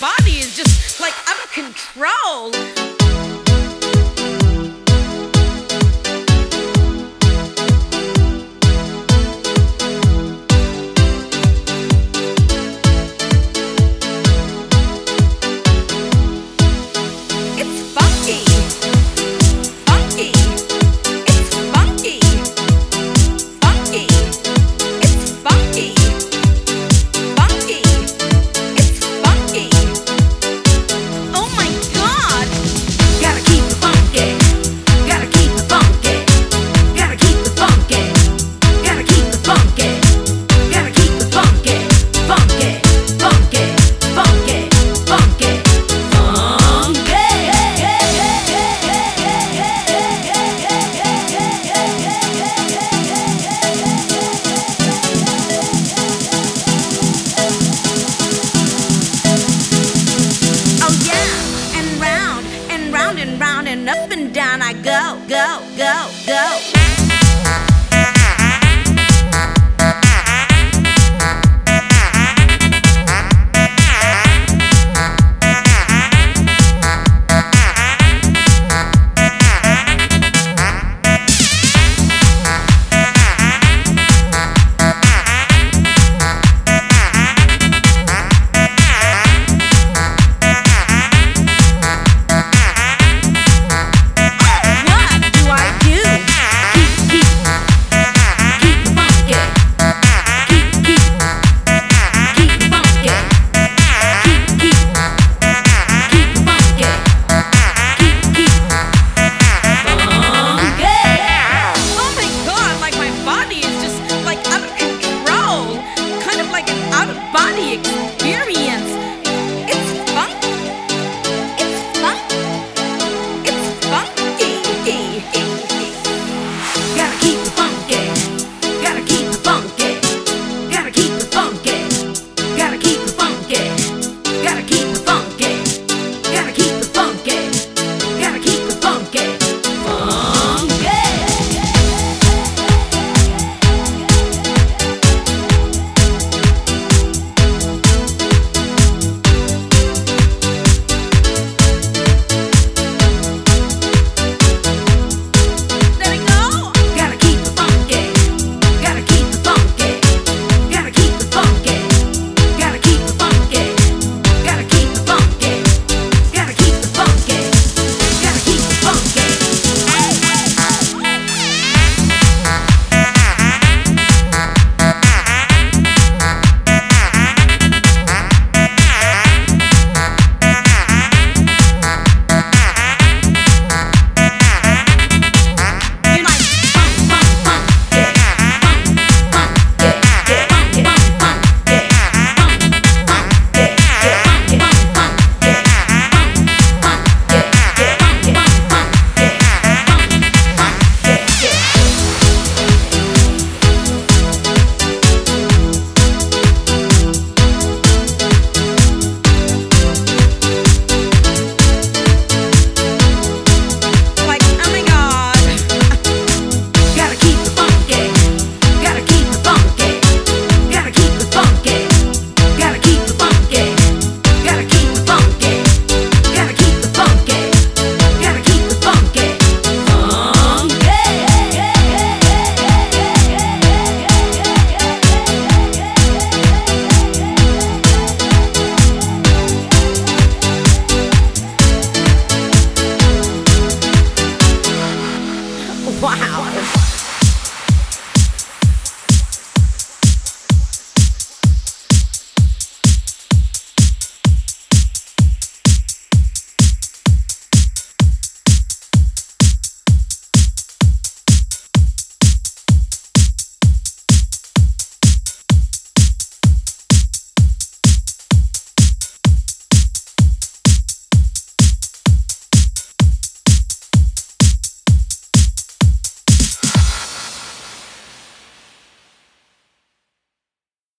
body is just like out of control. Go, go, go. You.